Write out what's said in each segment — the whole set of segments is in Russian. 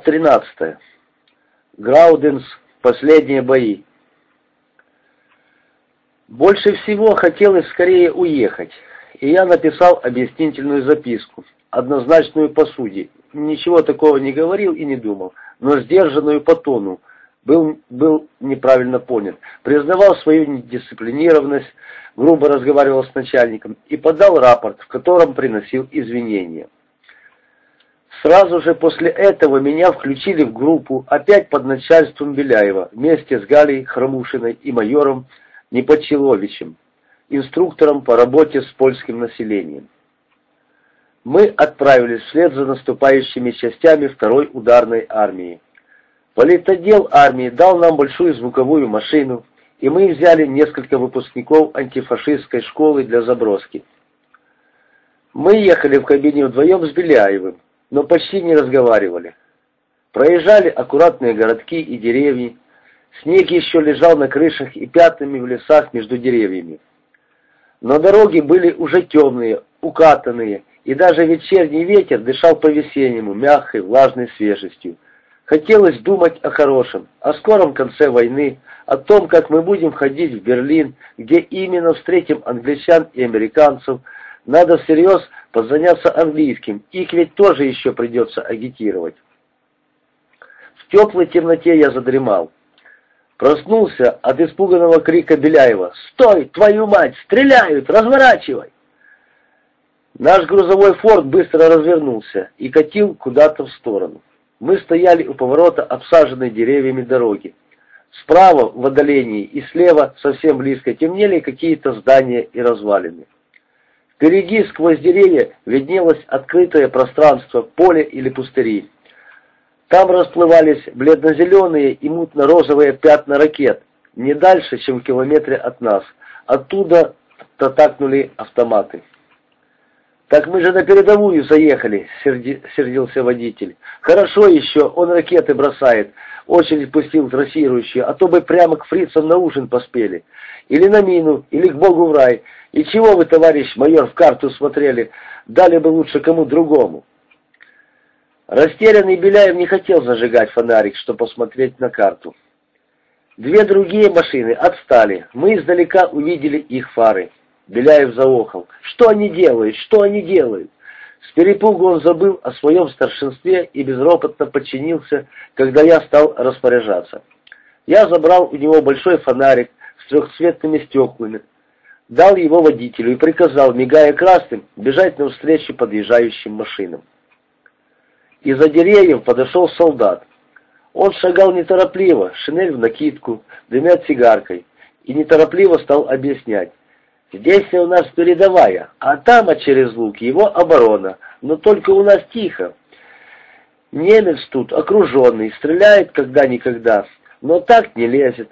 Глава 13. Грауденс. Последние бои. Больше всего хотелось скорее уехать, и я написал объяснительную записку, однозначную по сути. Ничего такого не говорил и не думал, но сдержанную по тону. Был, был неправильно понят. Признавал свою недисциплинированность, грубо разговаривал с начальником и подал рапорт, в котором приносил извинения. Сразу же после этого меня включили в группу, опять под начальством Беляева, вместе с Галей Хромушиной и майором Непочеловичем, инструктором по работе с польским населением. Мы отправились вслед за наступающими частями второй ударной армии. Политодел армии дал нам большую звуковую машину, и мы взяли несколько выпускников антифашистской школы для заброски. Мы ехали в кабине вдвоем с Беляевым, но почти не разговаривали. Проезжали аккуратные городки и деревни. Снег еще лежал на крышах и пятнами в лесах между деревьями. Но дороги были уже темные, укатанные, и даже вечерний ветер дышал по-весеннему, мягкой, влажной свежестью. Хотелось думать о хорошем, о скором конце войны, о том, как мы будем ходить в Берлин, где именно встретим англичан и американцев, надо всерьез позаняться английским, их ведь тоже еще придется агитировать. В теплой темноте я задремал. Проснулся от испуганного крика Беляева. «Стой, твою мать! Стреляют! Разворачивай!» Наш грузовой форт быстро развернулся и катил куда-то в сторону. Мы стояли у поворота обсаженной деревьями дороги. Справа, в отдалении, и слева, совсем близко, темнели какие-то здания и развалины. Впереди, сквозь деревья, виднелось открытое пространство, поле или пустыри. Там расплывались бледно-зеленые и мутно-розовые пятна ракет, не дальше, чем в километре от нас. Оттуда татакнули автоматы. «Так мы же на передовую заехали», — серди, сердился водитель. «Хорошо еще, он ракеты бросает, очередь пустил трассирующую, а то бы прямо к фрицам на ужин поспели. Или на мину, или к Богу в рай. И чего вы, товарищ майор, в карту смотрели? Дали бы лучше кому другому. Растерянный Беляев не хотел зажигать фонарик, чтобы посмотреть на карту. Две другие машины отстали. Мы издалека увидели их фары. Беляев заохал. Что они делают? Что они делают? С перепугу он забыл о своем старшинстве и безропотно подчинился, когда я стал распоряжаться. Я забрал у него большой фонарик с трехцветными стеклами, дал его водителю и приказал, мигая красным, бежать навстречу подъезжающим машинам. Из-за деревьев подошел солдат. Он шагал неторопливо, шинель в накидку, дымя цигаркой, и неторопливо стал объяснять. Здесь у нас передовая, а там, а через луг, его оборона, но только у нас тихо. Немец тут окруженный, стреляет когда-никогда, но так не лезет.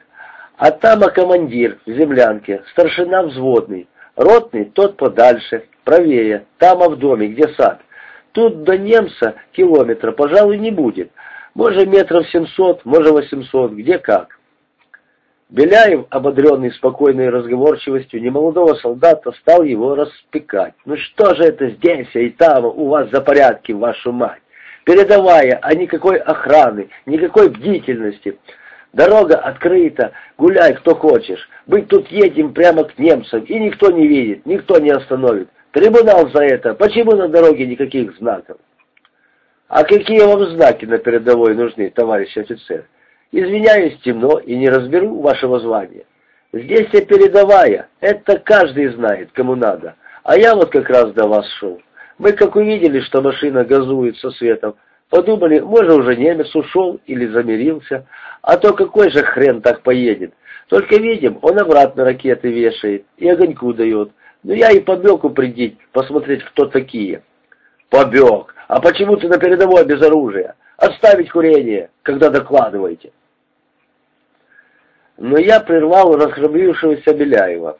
А там а командир в землянке, старшина взводный, ротный тот подальше, правее, там а в доме, где сад. Тут до немца километра, пожалуй, не будет. Может, метров семьсот, может, восемьсот, где как. Беляев, ободренный спокойной разговорчивостью немолодого солдата, стал его распекать. «Ну что же это здесь и там у вас за порядки, вашу мать? Передовая, а никакой охраны, никакой бдительности. Дорога открыта, гуляй, кто хочешь. Быть тут едем прямо к немцам, и никто не видит, никто не остановит. Трибунал за это, почему на дороге никаких знаков?» «А какие вам знаки на передовой нужны, товарищ офицер?» Извиняюсь, темно и не разберу вашего звания. Здесь я передовая, это каждый знает, кому надо. А я вот как раз до вас шел. Мы как увидели, что машина газует со светом, подумали, может уже немец ушел или замирился, а то какой же хрен так поедет. Только видим, он обратно ракеты вешает и огоньку дает. Ну я и побег упредить, посмотреть, кто такие. Побег? А почему ты на передовой без оружия? Отставить курение, когда докладываете. Но я прервал расхрабрившегося Беляева.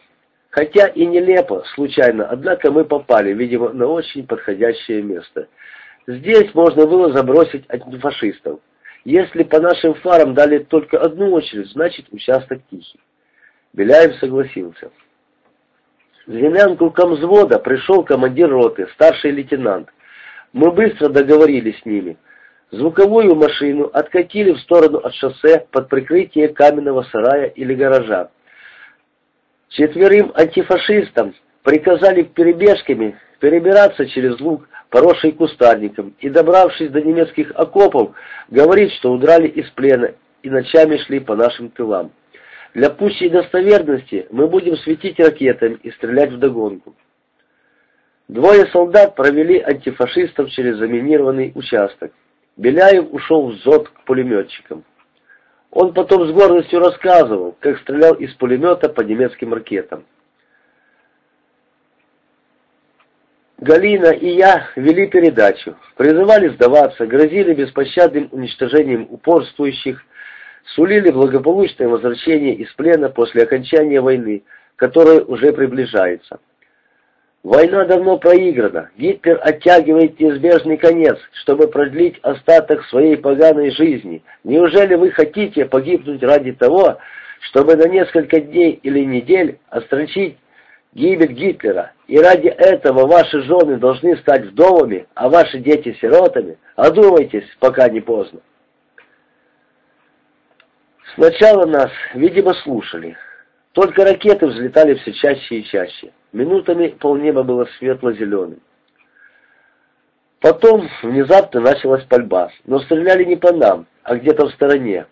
Хотя и нелепо, случайно, однако мы попали, видимо, на очень подходящее место. Здесь можно было забросить антифашистов. Если по нашим фарам дали только одну очередь, значит участок тихий. Беляев согласился. В землянку комзвода пришел командир роты, старший лейтенант. Мы быстро договорились с ними. Звуковую машину откатили в сторону от шоссе под прикрытие каменного сарая или гаража. Четверым антифашистам приказали перебежками перебираться через луг, поросший кустарником, и, добравшись до немецких окопов, говорить, что удрали из плена и ночами шли по нашим тылам. Для пущей достоверности мы будем светить ракетами и стрелять вдогонку. Двое солдат провели антифашистов через заминированный участок. Беляев ушел в ЗОД к пулеметчикам. Он потом с гордостью рассказывал, как стрелял из пулемета по немецким ракетам. Галина и я вели передачу, призывали сдаваться, грозили беспощадным уничтожением упорствующих, сулили благополучное возвращение из плена после окончания войны, которая уже приближается. Война давно проиграна. Гитлер оттягивает неизбежный конец, чтобы продлить остаток своей поганой жизни. Неужели вы хотите погибнуть ради того, чтобы на несколько дней или недель острочить гибель Гитлера? И ради этого ваши жены должны стать вдовами, а ваши дети сиротами? Одумайтесь, пока не поздно. Сначала нас, видимо, слушали. Только ракеты взлетали все чаще и чаще. Минутами полнеба было светло-зеленым. Потом внезапно началась пальба, но стреляли не по нам, а где-то в стороне.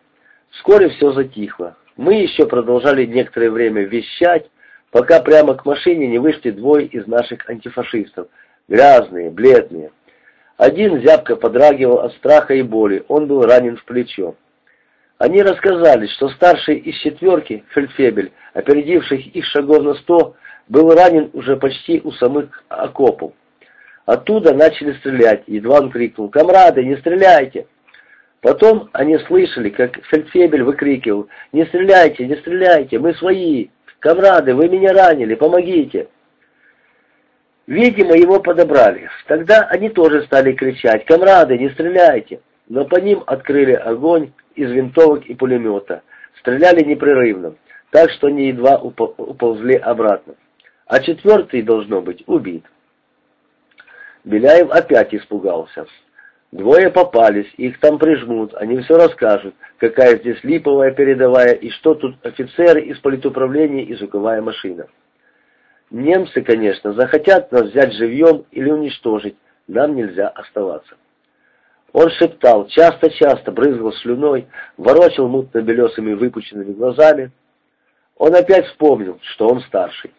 Вскоре все затихло. Мы еще продолжали некоторое время вещать, пока прямо к машине не вышли двое из наших антифашистов, грязные, бледные. Один зябко подрагивал от страха и боли, он был ранен в плечо. Они рассказали, что старший из четверки, Фельдфебель, опередивших их шагов на сто, был ранен уже почти у самых окопов. Оттуда начали стрелять, едва он крикнул «Камрады, не стреляйте!». Потом они слышали, как Фельдфебель выкрикивал «Не стреляйте, не стреляйте, мы свои! Камрады, вы меня ранили, помогите!». Видимо, его подобрали. Тогда они тоже стали кричать «Камрады, не стреляйте!». Но по ним открыли огонь из винтовок и пулемета. Стреляли непрерывно, так что они едва уползли обратно а четвертый, должно быть, убит. Беляев опять испугался. Двое попались, их там прижмут, они все расскажут, какая здесь липовая передовая и что тут офицеры из политуправления и звуковая машина. Немцы, конечно, захотят нас взять живьем или уничтожить, нам нельзя оставаться. Он шептал, часто-часто брызгал слюной, ворочал мутно-белесыми выпученными глазами. Он опять вспомнил, что он старший.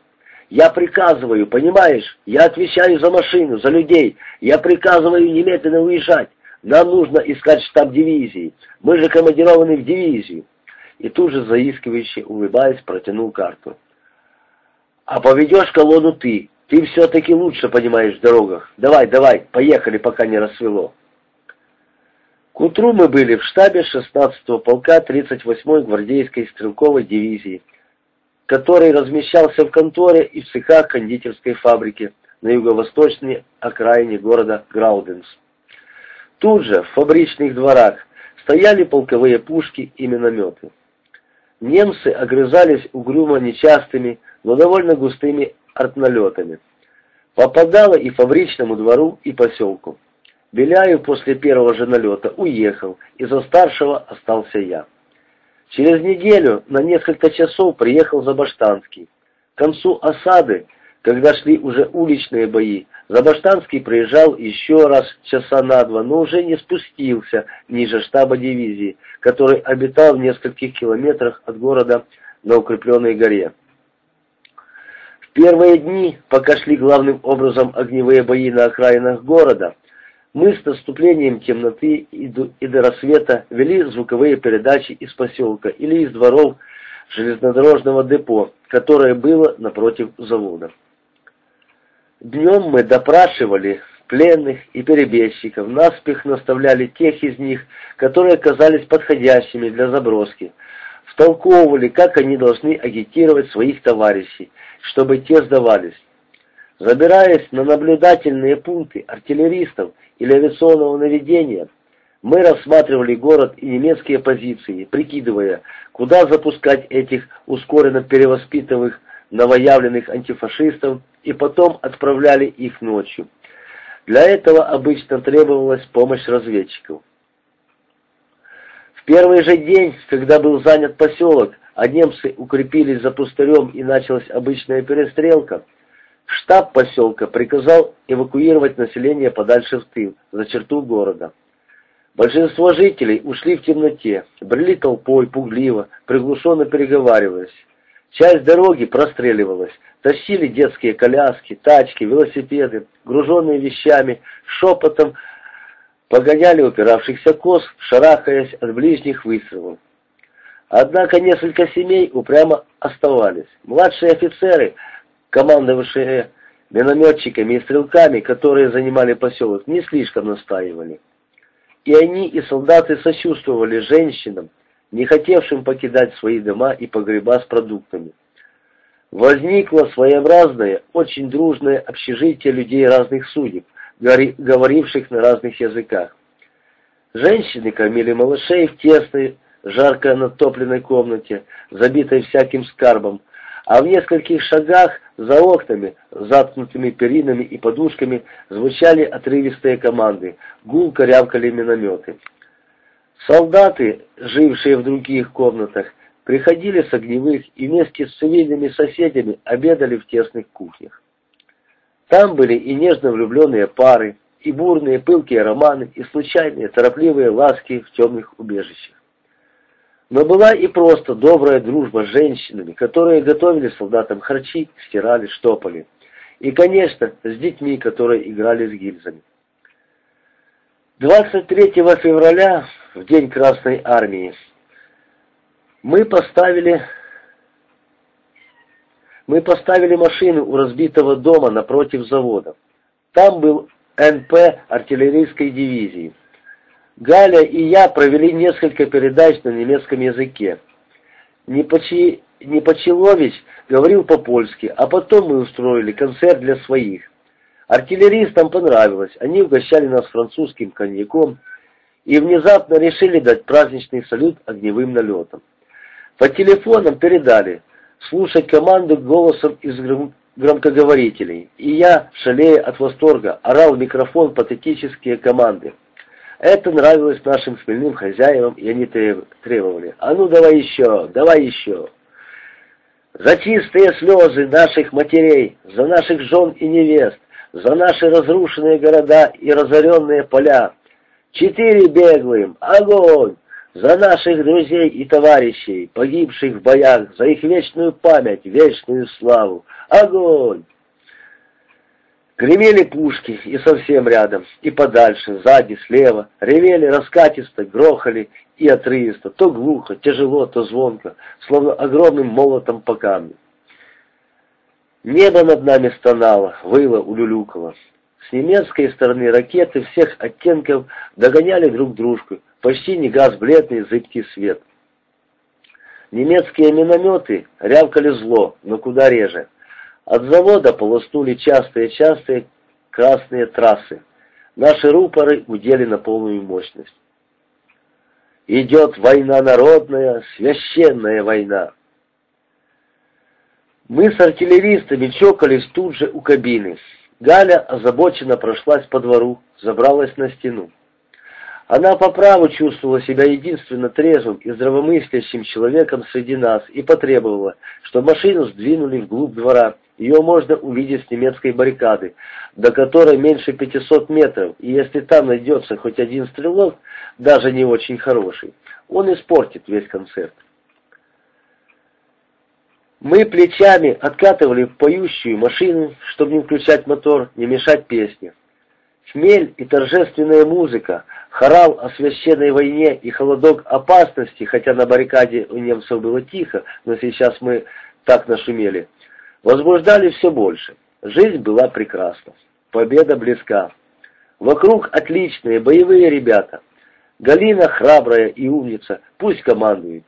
Я приказываю, понимаешь? Я отвечаю за машину, за людей. Я приказываю немедленно уезжать. Нам нужно искать штаб дивизии. Мы же командированы в дивизию. И тут же заискивающе, улыбаясь, протянул карту. А поведешь колонну ты. Ты все-таки лучше понимаешь в дорогах. Давай, давай, поехали, пока не рассвело. К утру мы были в штабе 16-го полка 38-й гвардейской стрелковой дивизии который размещался в конторе и в цехах кондитерской фабрики на юго-восточной окраине города Грауденс. Тут же, в фабричных дворах, стояли полковые пушки и минометы. Немцы огрызались угрюмо нечастыми, но довольно густыми артналетами. Попадало и фабричному двору, и поселку. Беляев после первого же налета уехал, и за старшего остался я. Через неделю на несколько часов приехал Забаштанский. К концу осады, когда шли уже уличные бои, Забаштанский приезжал еще раз часа на два, но уже не спустился ниже штаба дивизии, который обитал в нескольких километрах от города на укрепленной горе. В первые дни, пока шли главным образом огневые бои на окраинах города, мы с наступлением темноты и до, рассвета вели звуковые передачи из поселка или из дворов железнодорожного депо, которое было напротив завода. Днем мы допрашивали пленных и перебежчиков, наспех наставляли тех из них, которые казались подходящими для заброски, втолковывали, как они должны агитировать своих товарищей, чтобы те сдавались. Забираясь на наблюдательные пункты артиллеристов или авиационного наведения, мы рассматривали город и немецкие позиции, прикидывая, куда запускать этих ускоренно перевоспитанных новоявленных антифашистов и потом отправляли их ночью. Для этого обычно требовалась помощь разведчиков. первый же день, когда был занят поселок, а немцы укрепились за пустырем и началась обычная перестрелка, штаб поселка приказал эвакуировать население подальше в тыл, за черту города. Большинство жителей ушли в темноте, брели толпой, пугливо, приглушенно переговариваясь. Часть дороги простреливалась, тащили детские коляски, тачки, велосипеды, груженные вещами, шепотом погоняли упиравшихся коз, шарахаясь от ближних выстрелов. Однако несколько семей упрямо оставались. Младшие офицеры, командовавшие минометчиками и стрелками, которые занимали поселок, не слишком настаивали. И они, и солдаты сочувствовали женщинам, не хотевшим покидать свои дома и погреба с продуктами. Возникло своеобразное, очень дружное общежитие людей разных судеб, говоривших на разных языках. Женщины кормили малышей в тесной, жарко натопленной комнате, забитой всяким скарбом, а в нескольких шагах за окнами, заткнутыми перинами и подушками, звучали отрывистые команды, гулко рявкали минометы. Солдаты, жившие в других комнатах, приходили с огневых и вместе с цивильными соседями обедали в тесных кухнях. Там были и нежно влюбленные пары, и бурные пылкие романы, и случайные торопливые ласки в темных убежищах. Но была и просто добрая дружба с женщинами, которые готовили солдатам харчи, стирали, штопали. И, конечно, с детьми, которые играли с гильзами. 23 февраля, в день Красной Армии, мы поставили, мы поставили машину у разбитого дома напротив завода. Там был НП артиллерийской дивизии. Галя и я провели несколько передач на немецком языке. Непочи... Непочелович говорил по-польски, а потом мы устроили концерт для своих. Артиллеристам понравилось, они угощали нас французским коньяком и внезапно решили дать праздничный салют огневым налетом. По телефонам передали слушать команду голосом из громкоговорителей, и я, шалея от восторга, орал в микрофон патетические команды. Это нравилось нашим хмельным хозяевам, и они требовали. «А ну, давай еще, давай еще!» За чистые слезы наших матерей, за наших жен и невест, за наши разрушенные города и разоренные поля. Четыре беглым, огонь! За наших друзей и товарищей, погибших в боях, за их вечную память, вечную славу. Огонь! Гремели пушки и совсем рядом, и подальше, сзади, слева. Ревели раскатисто, грохали и отрывисто, то глухо, тяжело, то звонко, словно огромным молотом по камню. Небо над нами стонало, выло, улюлюкало. С немецкой стороны ракеты всех оттенков догоняли друг дружку, почти не газ бледный зыбкий свет. Немецкие минометы рявкали зло, но куда реже. От завода полоснули частые-частые красные трассы. Наши рупоры удели на полную мощность. Идет война народная, священная война. Мы с артиллеристами чокались тут же у кабины. Галя озабоченно прошлась по двору, забралась на стену. Она по праву чувствовала себя единственно трезвым и здравомыслящим человеком среди нас и потребовала, чтобы машину сдвинули вглубь двора. Ее можно увидеть с немецкой баррикады, до которой меньше 500 метров, и если там найдется хоть один стрелок, даже не очень хороший, он испортит весь концерт. Мы плечами откатывали поющую машину, чтобы не включать мотор, не мешать песне. Хмель и торжественная музыка, хорал о священной войне и холодок опасности, хотя на баррикаде у немцев было тихо, но сейчас мы так нашумели, возбуждали все больше. Жизнь была прекрасна. Победа близка. Вокруг отличные боевые ребята. Галина храбрая и умница, пусть командует.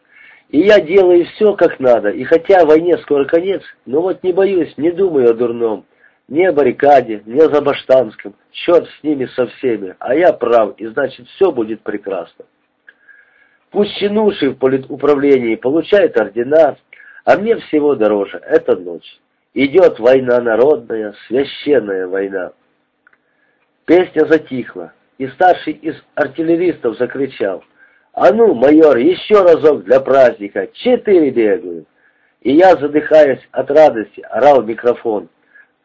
И я делаю все как надо, и хотя войне скоро конец, но вот не боюсь, не думаю о дурном. Ни о баррикаде, ни о Забаштанском. Черт с ними со всеми, а я прав, и значит все будет прекрасно. Пусть чинуши в политуправлении получают ордена, а мне всего дороже, это ночь. Идет война народная, священная война. Песня затихла, и старший из артиллеристов закричал. А ну, майор, еще разок для праздника, четыре бегают. И я, задыхаясь от радости, орал в микрофон.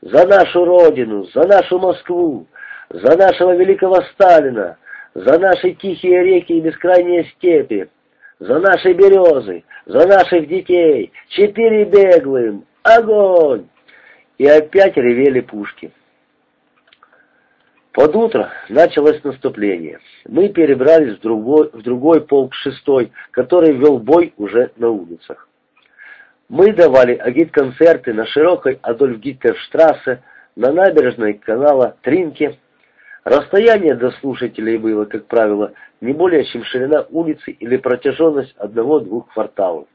За нашу Родину, за нашу Москву, за нашего великого Сталина, за наши тихие реки и бескрайние степи, за наши березы, за наших детей, четыре беглым, огонь! И опять ревели пушки. Под утро началось наступление. Мы перебрались в другой, в другой полк шестой, который вел бой уже на улицах. Мы давали агит-концерты на широкой Адольф Гитлерштрассе, на набережной канала Тринке. Расстояние до слушателей было, как правило, не более чем ширина улицы или протяженность одного-двух кварталов.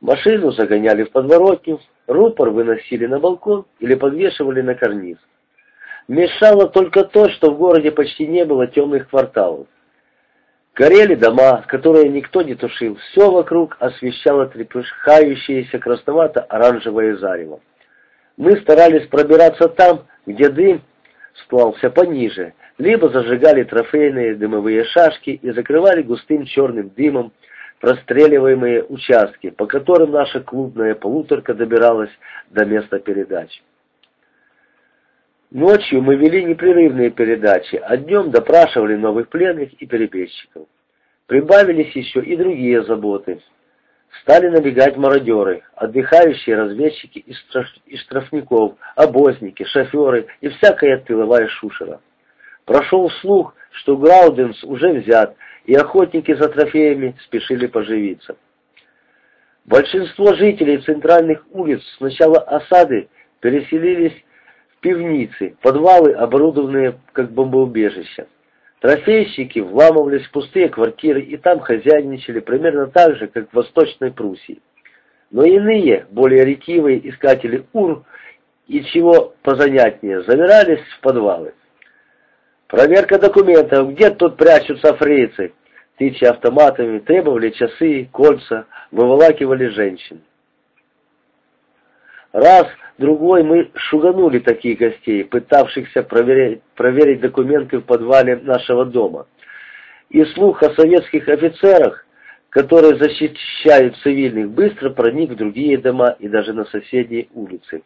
Машину загоняли в подворотню, рупор выносили на балкон или подвешивали на карниз. Мешало только то, что в городе почти не было темных кварталов. Горели дома, которые никто не тушил, все вокруг освещало трепыхающееся красновато-оранжевое зарево. Мы старались пробираться там, где дым сплался пониже, либо зажигали трофейные дымовые шашки и закрывали густым черным дымом простреливаемые участки, по которым наша клубная полуторка добиралась до места передачи. Ночью мы вели непрерывные передачи, а днем допрашивали новых пленных и перебежчиков. Прибавились еще и другие заботы. Стали набегать мародеры, отдыхающие разведчики из штрафников, обозники, шоферы и всякая тыловая шушера. Прошел слух, что Грауденс уже взят, и охотники за трофеями спешили поживиться. Большинство жителей центральных улиц с начала осады переселились в пивницы, подвалы, оборудованные как бомбоубежища. Трофейщики вламывались в пустые квартиры и там хозяйничали примерно так же, как в Восточной Пруссии. Но иные, более ретивые искатели ур и чего позанятнее, замирались в подвалы. Проверка документов, где тут прячутся фрицы? Тыча автоматами, требовали часы, кольца, выволакивали женщин. Раз, другой мы шуганули таких гостей, пытавшихся проверять, проверить документы в подвале нашего дома. И слух о советских офицерах, которые защищают цивильных, быстро проник в другие дома и даже на соседние улицы.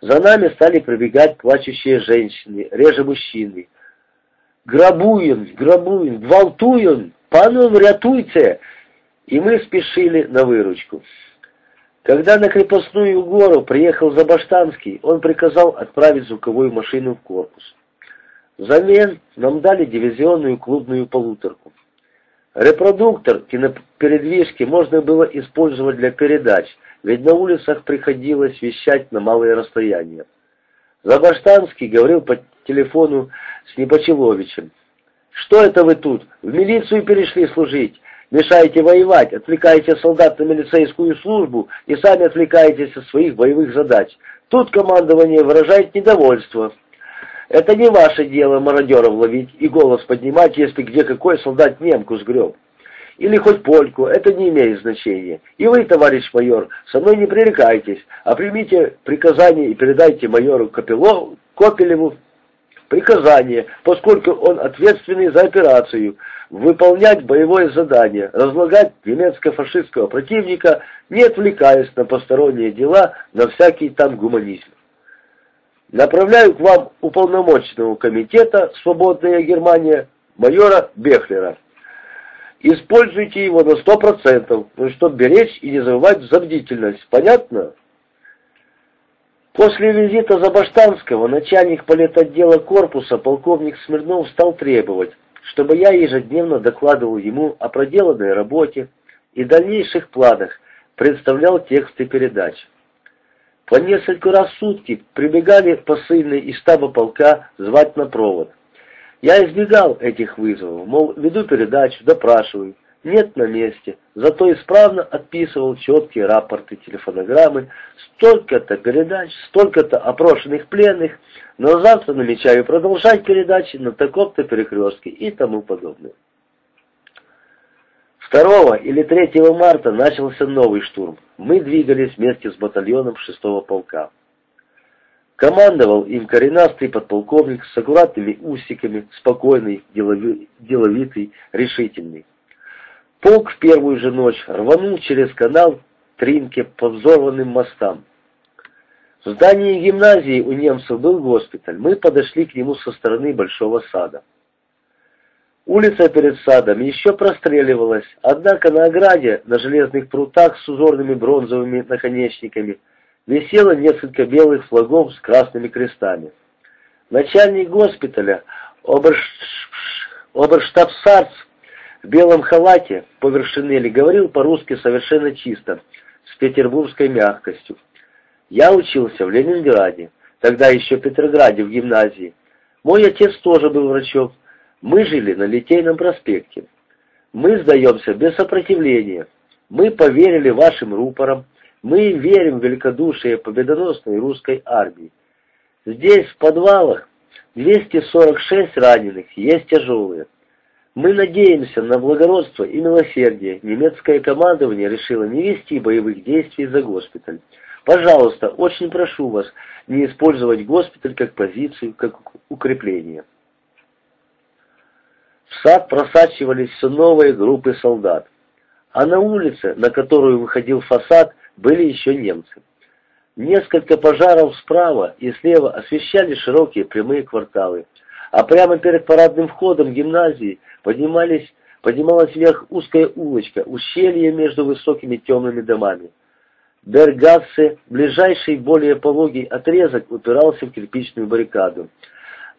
За нами стали пробегать плачущие женщины, реже мужчины. «Грабуем, грабуем, гвалтуем, паном рятуйте!» И мы спешили на выручку. Когда на крепостную гору приехал Забаштанский, он приказал отправить звуковую машину в корпус. Взамен нам дали дивизионную клубную полуторку. Репродуктор кинопередвижки можно было использовать для передач, ведь на улицах приходилось вещать на малые расстояния. Забаштанский говорил по телефону с Непочеловичем. «Что это вы тут? В милицию перешли служить? Мешаете воевать, отвлекаете солдат на милицейскую службу и сами отвлекаетесь от своих боевых задач. Тут командование выражает недовольство. Это не ваше дело мародеров ловить и голос поднимать, если где какой солдат немку сгреб или хоть польку, это не имеет значения. И вы, товарищ майор, со мной не пререкайтесь, а примите приказание и передайте майору Копелеву приказание, поскольку он ответственный за операцию, выполнять боевое задание, разлагать немецко-фашистского противника, не отвлекаясь на посторонние дела, на всякий там гуманизм. Направляю к вам уполномоченного комитета «Свободная Германия» майора Бехлера. Используйте его на сто процентов, ну, чтобы беречь и не забывать за бдительность. Понятно? После визита Забаштанского начальник политотдела корпуса полковник Смирнов стал требовать, чтобы я ежедневно докладывал ему о проделанной работе и дальнейших планах, представлял тексты передач. По несколько раз в сутки прибегали посыльные из штаба полка звать на провод – я избегал этих вызовов, мол, веду передачу, допрашиваю. Нет на месте, зато исправно отписывал четкие рапорты, телефонограммы, столько-то передач, столько-то опрошенных пленных, но завтра намечаю продолжать передачи на таком-то перекрестке и тому подобное. 2 или 3 марта начался новый штурм. Мы двигались вместе с батальоном 6-го полка. Командовал им коренастый подполковник с аккуратными усиками, спокойный, делови, деловитый, решительный. Полк в первую же ночь рванул через канал Тринке по взорванным мостам. В здании гимназии у немцев был госпиталь. Мы подошли к нему со стороны большого сада. Улица перед садом еще простреливалась, однако на ограде, на железных прутах с узорными бронзовыми наконечниками, висело несколько белых флагов с красными крестами. Начальник госпиталя, оберш... оберштабсарц в белом халате поверх шинели, говорил по-русски совершенно чисто, с петербургской мягкостью. Я учился в Ленинграде, тогда еще в Петрограде в гимназии. Мой отец тоже был врачом. Мы жили на Литейном проспекте. Мы сдаемся без сопротивления. Мы поверили вашим рупорам. Мы верим в великодушие победоносной русской армии. Здесь, в подвалах, 246 раненых, есть тяжелые. Мы надеемся на благородство и милосердие. Немецкое командование решило не вести боевых действий за госпиталь. Пожалуйста, очень прошу вас не использовать госпиталь как позицию, как укрепление. В сад просачивались все новые группы солдат. А на улице, на которую выходил фасад, были еще немцы. Несколько пожаров справа и слева освещали широкие прямые кварталы, а прямо перед парадным входом гимназии поднимались, поднималась вверх узкая улочка, ущелье между высокими темными домами. Бергассе, ближайший более пологий отрезок, упирался в кирпичную баррикаду.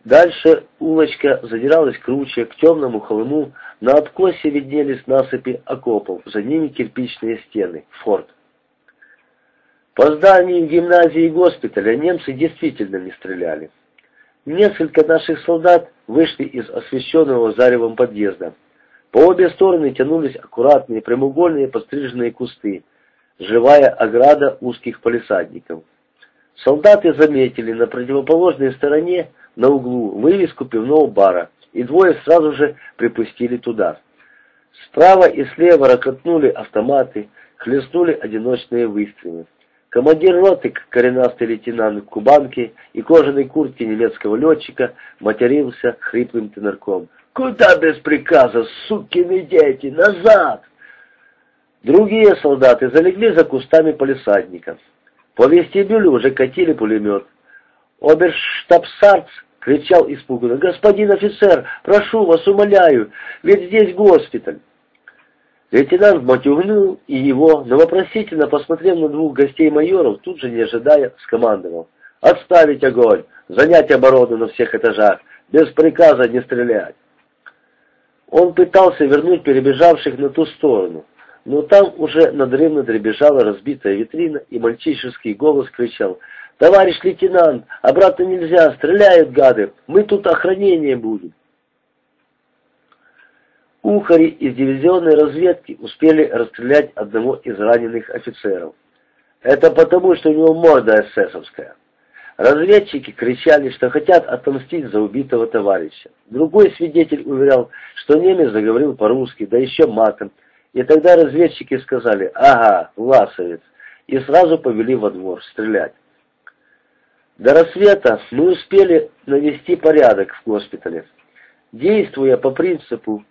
Дальше улочка задиралась круче, к темному холму, на откосе виднелись насыпи окопов, за ними кирпичные стены, форт. По зданию гимназии и госпиталя немцы действительно не стреляли. Несколько наших солдат вышли из освещенного заревом подъезда. По обе стороны тянулись аккуратные прямоугольные подстриженные кусты, живая ограда узких полисадников. Солдаты заметили на противоположной стороне, на углу, вывеску пивного бара, и двое сразу же припустили туда. Справа и слева ракотнули автоматы, хлестнули одиночные выстрелы. Командир роты, коренастый лейтенант в кубанке и кожаной куртке немецкого летчика, матерился хриплым тенорком. «Куда без приказа, сукины дети? Назад!» Другие солдаты залегли за кустами полисадника. По вестибюлю уже катили пулемет. Оберштабсарц кричал испуганно. «Господин офицер, прошу вас, умоляю, ведь здесь госпиталь!» Лейтенант матюгнул и его, но вопросительно посмотрев на двух гостей майоров, тут же, не ожидая, скомандовал. «Отставить огонь! Занять оборону на всех этажах! Без приказа не стрелять!» Он пытался вернуть перебежавших на ту сторону, но там уже надрывно дребезжала разбитая витрина, и мальчишеский голос кричал «Товарищ лейтенант, обратно нельзя, стреляют гады, мы тут охранение будем!» Ухари из дивизионной разведки успели расстрелять одного из раненых офицеров. Это потому, что у него морда эсэсовская. Разведчики кричали, что хотят отомстить за убитого товарища. Другой свидетель уверял, что немец заговорил по-русски, да еще матом. И тогда разведчики сказали «Ага, ласовец», и сразу повели во двор стрелять. До рассвета мы успели навести порядок в госпитале. Действуя по принципу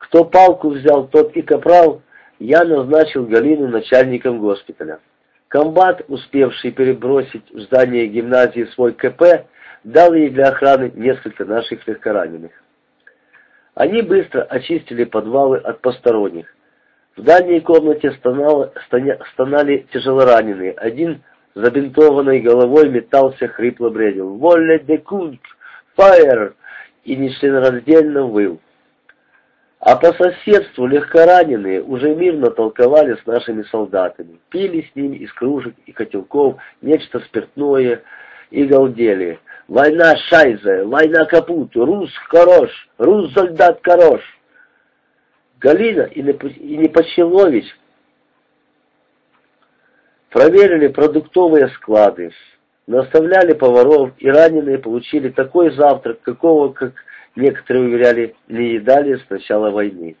кто палку взял, тот и капрал, я назначил Галину начальником госпиталя. Комбат, успевший перебросить в здание гимназии свой КП, дал ей для охраны несколько наших легкораненых. Они быстро очистили подвалы от посторонних. В дальней комнате стонало, стоня, стонали тяжелораненые. Один забинтованной головой метался, хрипло бредил. «Воле де кунт! Фаер!» и нечленораздельно выл. А по соседству легкораненые уже мирно толковали с нашими солдатами, пили с ними из кружек и котелков нечто спиртное и галдели. «Война шайзе, война капут, рус хорош, рус солдат хорош!» Галина и Непочелович проверили продуктовые склады, наставляли поваров, и раненые получили такой завтрак, какого, как некоторые уверяли, не едали с начала войны.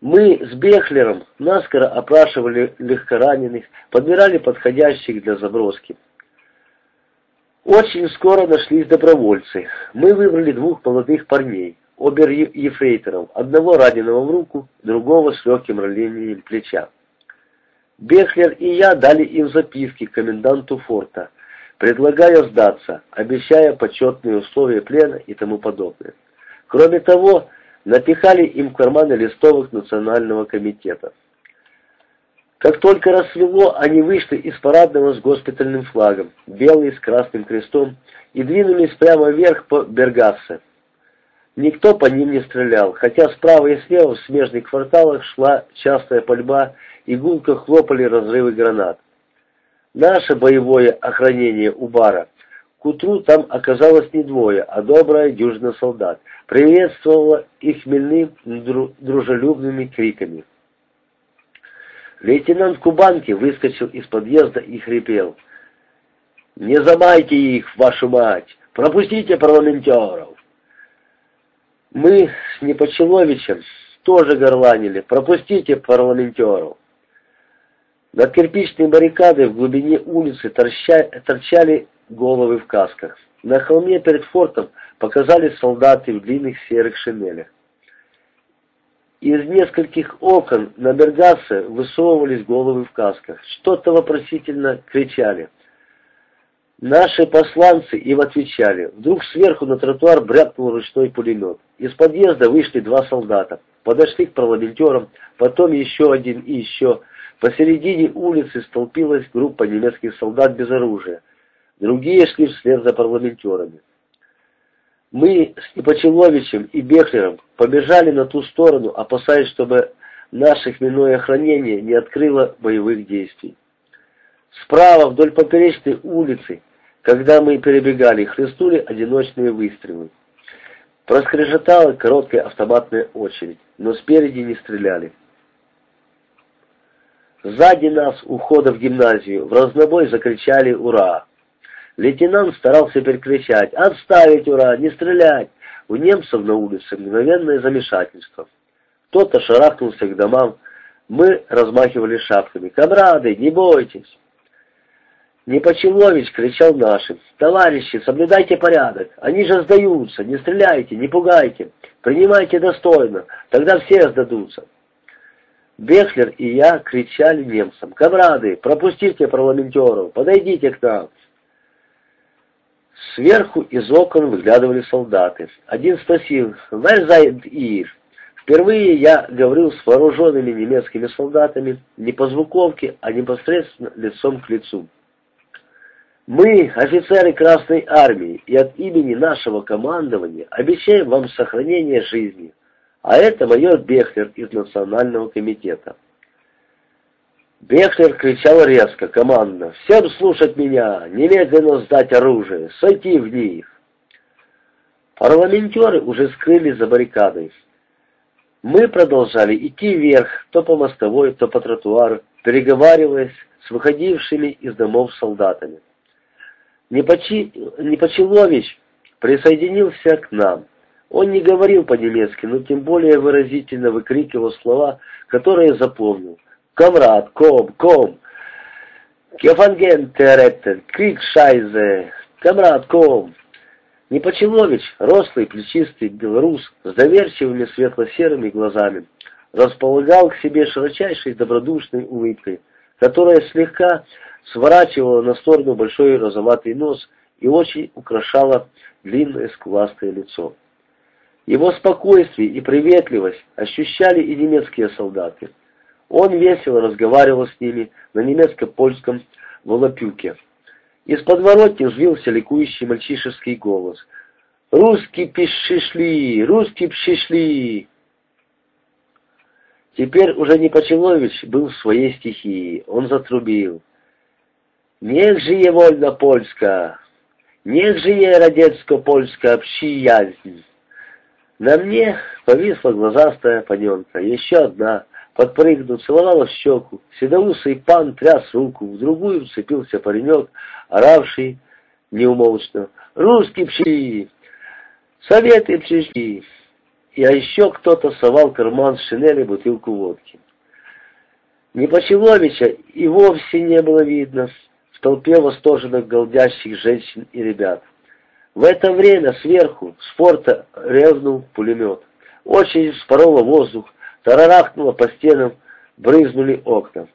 Мы с Бехлером наскоро опрашивали легкораненых, подбирали подходящих для заброски. Очень скоро нашлись добровольцы. Мы выбрали двух молодых парней, обер-ефрейторов, одного раненого в руку, другого с легким ранением плеча. Бехлер и я дали им записки коменданту форта, предлагая сдаться, обещая почетные условия плена и тому подобное. Кроме того, напихали им в карманы листовок Национального комитета. Как только рассвело, они вышли из парадного с госпитальным флагом, белый с красным крестом, и двинулись прямо вверх по Бергассе. Никто по ним не стрелял, хотя справа и слева в смежных кварталах шла частая пальба, и гулко хлопали разрывы гранат. Наше боевое охранение у бара. К утру там оказалось не двое, а добрая дюжина солдат. Приветствовала их хмельным дружелюбными криками. Лейтенант Кубанки выскочил из подъезда и хрипел. «Не замайте их, вашу мать! Пропустите парламентеров!» Мы с Непочеловичем тоже горланили. «Пропустите парламентеров!» Над кирпичной баррикадой в глубине улицы торча... торчали головы в касках. На холме перед фортом показались солдаты в длинных серых шинелях. Из нескольких окон на Бергассе высовывались головы в касках. Что-то вопросительно кричали. Наши посланцы им отвечали. Вдруг сверху на тротуар брякнул ручной пулемет. Из подъезда вышли два солдата. Подошли к парламентерам, потом еще один и еще. Посередине улицы столпилась группа немецких солдат без оружия. Другие шли вслед за парламентерами. Мы с Непочеловичем и Бехлером побежали на ту сторону, опасаясь, чтобы наше хмельное охранение не открыло боевых действий. Справа, вдоль поперечной улицы, когда мы перебегали, хлестнули одиночные выстрелы. Проскрежетала короткая автоматная очередь, но спереди не стреляли. Сзади нас, у входа в гимназию, в разнобой закричали «Ура!». Лейтенант старался перекричать «Отставить, ура! Не стрелять!» У немцев на улице мгновенное замешательство. Кто-то шарахнулся к домам, мы размахивали шапками. «Камрады, не бойтесь!» Непочелович кричал нашим. «Товарищи, соблюдайте порядок! Они же сдаются! Не стреляйте, не пугайте! Принимайте достойно, тогда все сдадутся!» Бехлер и я кричали немцам. «Камрады, пропустите парламентеров! Подойдите к нам!» Сверху из окон выглядывали солдаты. Один спросил «Where seid ihr?» Впервые я говорил с вооруженными немецкими солдатами не по звуковке, а непосредственно лицом к лицу. Мы, офицеры Красной Армии, и от имени нашего командования обещаем вам сохранение жизни, а это майор Бехлер из Национального комитета. Бехлер кричал резко, командно. «Всем слушать меня! Немедленно сдать оружие! Сойти в них!» Парламентеры уже скрылись за баррикадой. Мы продолжали идти вверх, то по мостовой, то по тротуару, переговариваясь с выходившими из домов солдатами. Непочи... Непочелович присоединился к нам. Он не говорил по-немецки, но тем более выразительно выкрикивал слова, которые запомнил. Камрад, ком, ком. Кефанген тереттен, крик шайзе. Камрад, ком. Непочелович, рослый, плечистый белорус, с доверчивыми светло-серыми глазами, располагал к себе широчайшей добродушной улыбкой, которая слегка сворачивала на сторону большой розоватый нос и очень украшала длинное скуластое лицо. Его спокойствие и приветливость ощущали и немецкие солдаты. Он весело разговаривал с ними на немецко-польском волопюке. Из подворотни взвился ликующий мальчишеский голос. «Русские пишишли! Русские пшишли!» Теперь уже не Почелович был в своей стихии. Он затрубил. «Нех же е вольно польска! Нех же е радецко-польская общиязнь!» На мне повисла глазастая паненка, еще одна, подпрыгнул, целовала в щеку. Седоусый пан тряс руку, в другую вцепился паренек, оравший неумолчно. «Русский пши! Советы пришли!» И а еще кто-то совал в карман шинели бутылку водки. Непочеловича и вовсе не было видно. толпе восторженных голдящих женщин и ребят. В это время сверху с форта ревнул пулемет. Очередь спорола воздух, тарарахнула по стенам, брызнули окна.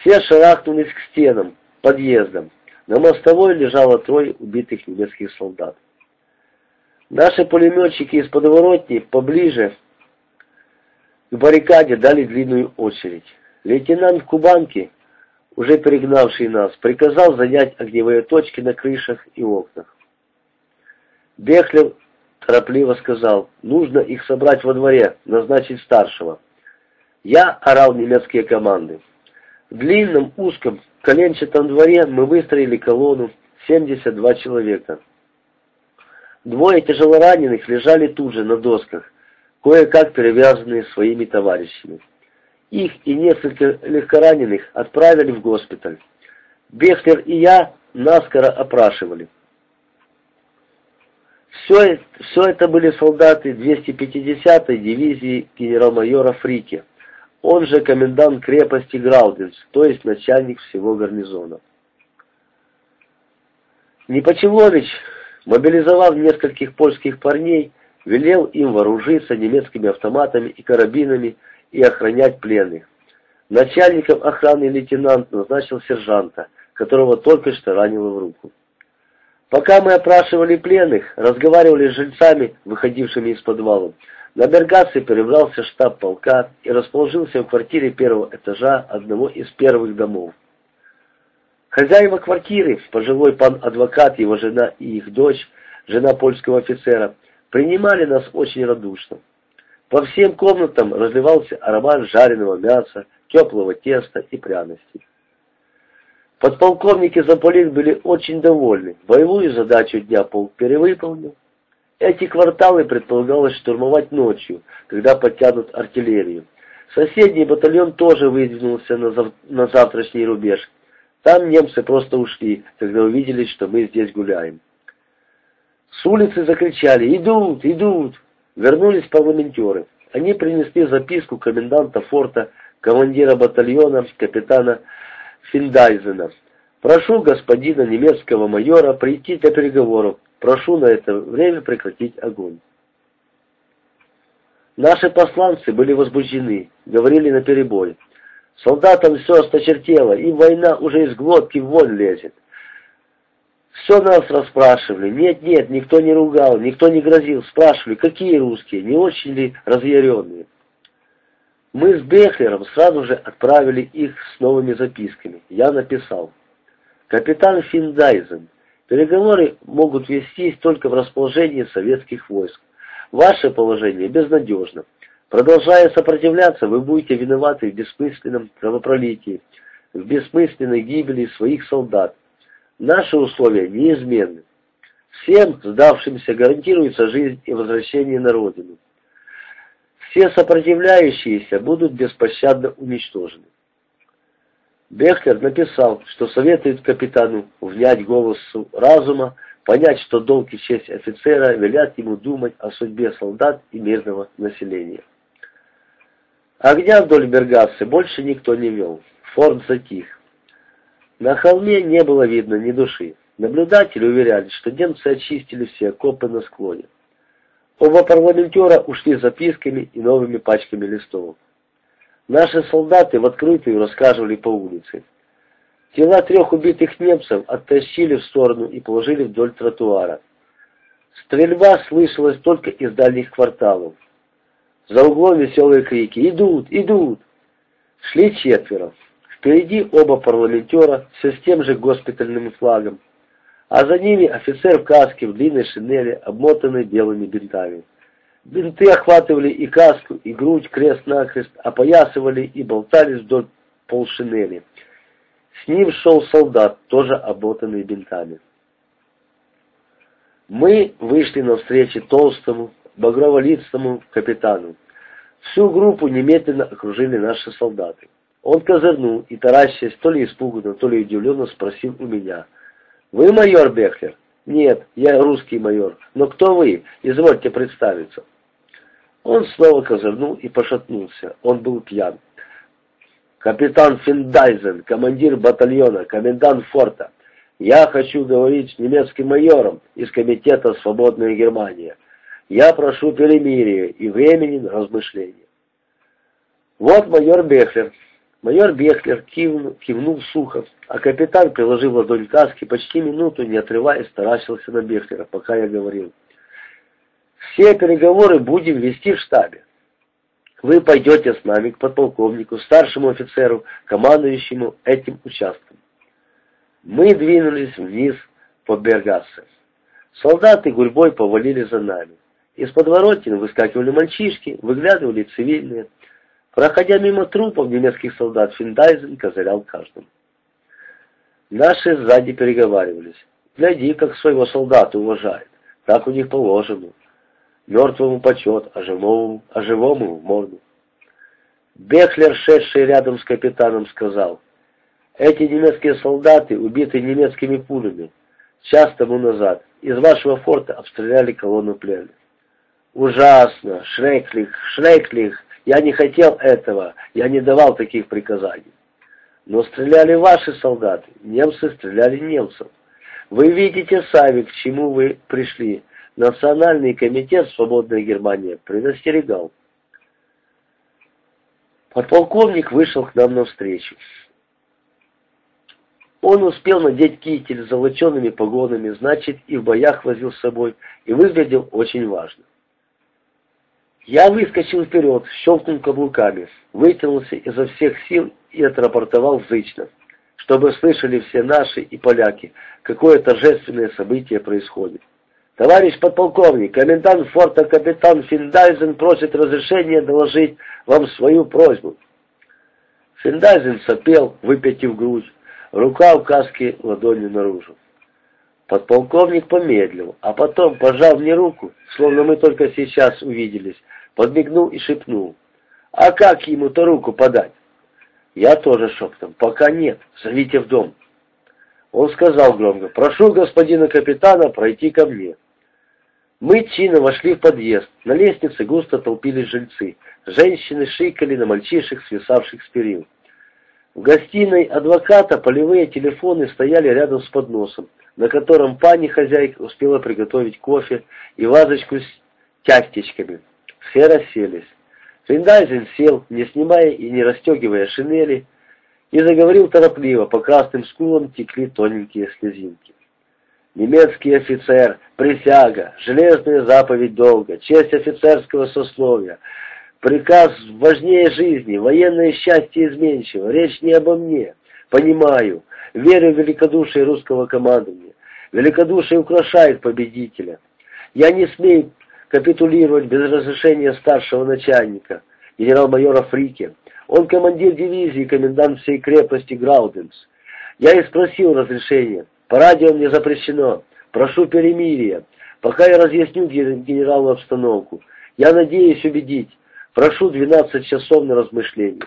Все шарахнулись к стенам, подъездам. На мостовой лежало трое убитых немецких солдат. Наши пулеметчики из подворотни поближе к баррикаде дали длинную очередь. Лейтенант Кубанки, уже перегнавший нас, приказал занять огневые точки на крышах и окнах. Бехлев торопливо сказал, нужно их собрать во дворе, назначить старшего. Я орал немецкие команды. В длинном, узком, коленчатом дворе мы выстроили колонну 72 человека. Двое тяжелораненых лежали тут же на досках, кое-как перевязанные своими товарищами. Их и несколько легкораненых отправили в госпиталь. Бехлер и я наскоро опрашивали. Все, все это были солдаты 250-й дивизии генерал-майора Фрике, он же комендант крепости Грауденс, то есть начальник всего гарнизона. Непочелович, мобилизовав нескольких польских парней, велел им вооружиться немецкими автоматами и карабинами и охранять пленных. Начальником охраны лейтенант назначил сержанта, которого только что ранило в руку. Пока мы опрашивали пленных, разговаривали с жильцами, выходившими из подвала, на Бергассе перебрался штаб полка и расположился в квартире первого этажа одного из первых домов. Хозяева квартиры, пожилой пан-адвокат, его жена и их дочь, жена польского офицера, принимали нас очень радушно. По всем комнатам разливался аромат жареного мяса, теплого теста и пряностей. Подполковники Заполит были очень довольны. Боевую задачу дня полк перевыполнил. Эти кварталы предполагалось штурмовать ночью, когда подтянут артиллерию. Соседний батальон тоже выдвинулся на, зав... на завтрашний рубеж. Там немцы просто ушли, когда увидели, что мы здесь гуляем. С улицы закричали «Идут! Идут!» Вернулись парламентеры. Они принесли записку коменданта форта, командира батальона, капитана Финдайзена. «Прошу господина немецкого майора прийти для переговоров. Прошу на это время прекратить огонь». Наши посланцы были возбуждены, говорили наперебой. Солдатам все осточертело, им война уже из глотки вон лезет. Все нас расспрашивали. Нет, нет, никто не ругал, никто не грозил. Спрашивали, какие русские, не очень ли разъяренные. Мы с Бехлером сразу же отправили их с новыми записками. Я написал. Капитан Финдайзен, переговоры могут вестись только в расположении советских войск. Ваше положение безнадежно. Продолжая сопротивляться, вы будете виноваты в бессмысленном кровопролитии, в бессмысленной гибели своих солдат. Наши условия неизменны. Всем сдавшимся гарантируется жизнь и возвращение на родину. Все сопротивляющиеся будут беспощадно уничтожены. Бехтер написал, что советует капитану внять голосу разума, понять, что долг и честь офицера велят ему думать о судьбе солдат и мирного населения. Огня вдоль Бергассы больше никто не вел. Форт затих. На холме не было видно ни души. Наблюдатели уверяли, что немцы очистили все окопы на склоне. Оба парламентера ушли записками и новыми пачками листов. Наши солдаты в открытую рассказывали по улице. Тела трех убитых немцев оттащили в сторону и положили вдоль тротуара. Стрельба слышалась только из дальних кварталов. За углом веселые крики «Идут! Идут!» Шли четверо. Впереди оба парламентера все с тем же госпитальным флагом а за ними офицер в каске в длинной шинели, обмотанной белыми бинтами. Бинты охватывали и каску, и грудь крест-накрест, опоясывали и болтались вдоль полшинели. С ним шел солдат, тоже обмотанный бинтами. Мы вышли навстречу толстому, багроволицому капитану. Всю группу немедленно окружили наши солдаты. Он козырнул и, таращаясь, то ли испуганно, то ли удивленно, спросил у меня — «Вы майор Бехлер?» «Нет, я русский майор. Но кто вы? Извольте представиться». Он снова козырнул и пошатнулся. Он был пьян. Капитан Финдайзен, командир батальона, комендант форта. Я хочу говорить с немецким майором из Комитета «Свободная Германия». Я прошу перемирия и времени на размышления. Вот майор Бехлер. Майор Бехлер кивнул, кивнул сухо, а капитан, приложив ладонь к каске, почти минуту, не отрываясь, таращился на Бехлера, пока я говорил. Все переговоры будем вести в штабе. Вы пойдете с нами к подполковнику, старшему офицеру, командующему этим участком. Мы двинулись вниз по Бергассе. Солдаты гурьбой повалили за нами. Из подворотен выскакивали мальчишки, выглядывали цивильные. Проходя мимо трупов немецких солдат, Финдайзен козырял каждому. Наши сзади переговаривались. Гляди, как своего солдата уважает. Так у них положено. Мертвому почет, а живому, а живому в морду. Бехлер, шедший рядом с капитаном, сказал, «Эти немецкие солдаты убиты немецкими пулями. Час тому назад из вашего форта обстреляли колонну пленных. Ужасно! Шреклих! Шреклих! Я не хотел этого, я не давал таких приказаний. Но стреляли ваши солдаты, немцы стреляли немцев. Вы видите сами, к чему вы пришли. Национальный комитет «Свободная Германия» предостерегал. Подполковник вышел к нам навстречу. Он успел надеть китель с золоченными погонами, значит, и в боях возил с собой, и выглядел очень важно. Я выскочил вперед, щелкнул каблуками, вытянулся изо всех сил и отрапортовал зычно, чтобы слышали все наши и поляки, какое торжественное событие происходит. Товарищ подполковник, комендант форта капитан Финдайзен просит разрешения доложить вам свою просьбу. Финдайзен сопел, выпятив грудь, рука в каске ладонью наружу. Подполковник помедлил, а потом, пожав мне руку, словно мы только сейчас увиделись, подмигнул и шепнул. «А как ему-то руку подать?» Я тоже шептом. «Пока нет, зовите в дом». Он сказал громко, «Прошу господина капитана пройти ко мне». Мы чинно вошли в подъезд. На лестнице густо толпились жильцы. Женщины шикали на мальчишек, свисавших с перил. В гостиной адвоката полевые телефоны стояли рядом с подносом, на котором пани-хозяйка успела приготовить кофе и вазочку с тяфтечками. Все расселись. Финдайзен сел, не снимая и не расстегивая шинели, и заговорил торопливо, по красным скулам текли тоненькие слезинки. Немецкий офицер, присяга, железная заповедь долга, честь офицерского сословия, приказ важнее жизни, военное счастье изменчиво, речь не обо мне. Понимаю, верю в великодушие русского командования. Великодушие украшает победителя. Я не смею капитулировать без разрешения старшего начальника, генерал-майора Фрике. Он командир дивизии, комендант всей крепости Грауденс. Я и спросил разрешения. По радио мне запрещено. Прошу перемирия. Пока я разъясню генералу обстановку. Я надеюсь убедить. Прошу 12 часов на размышление.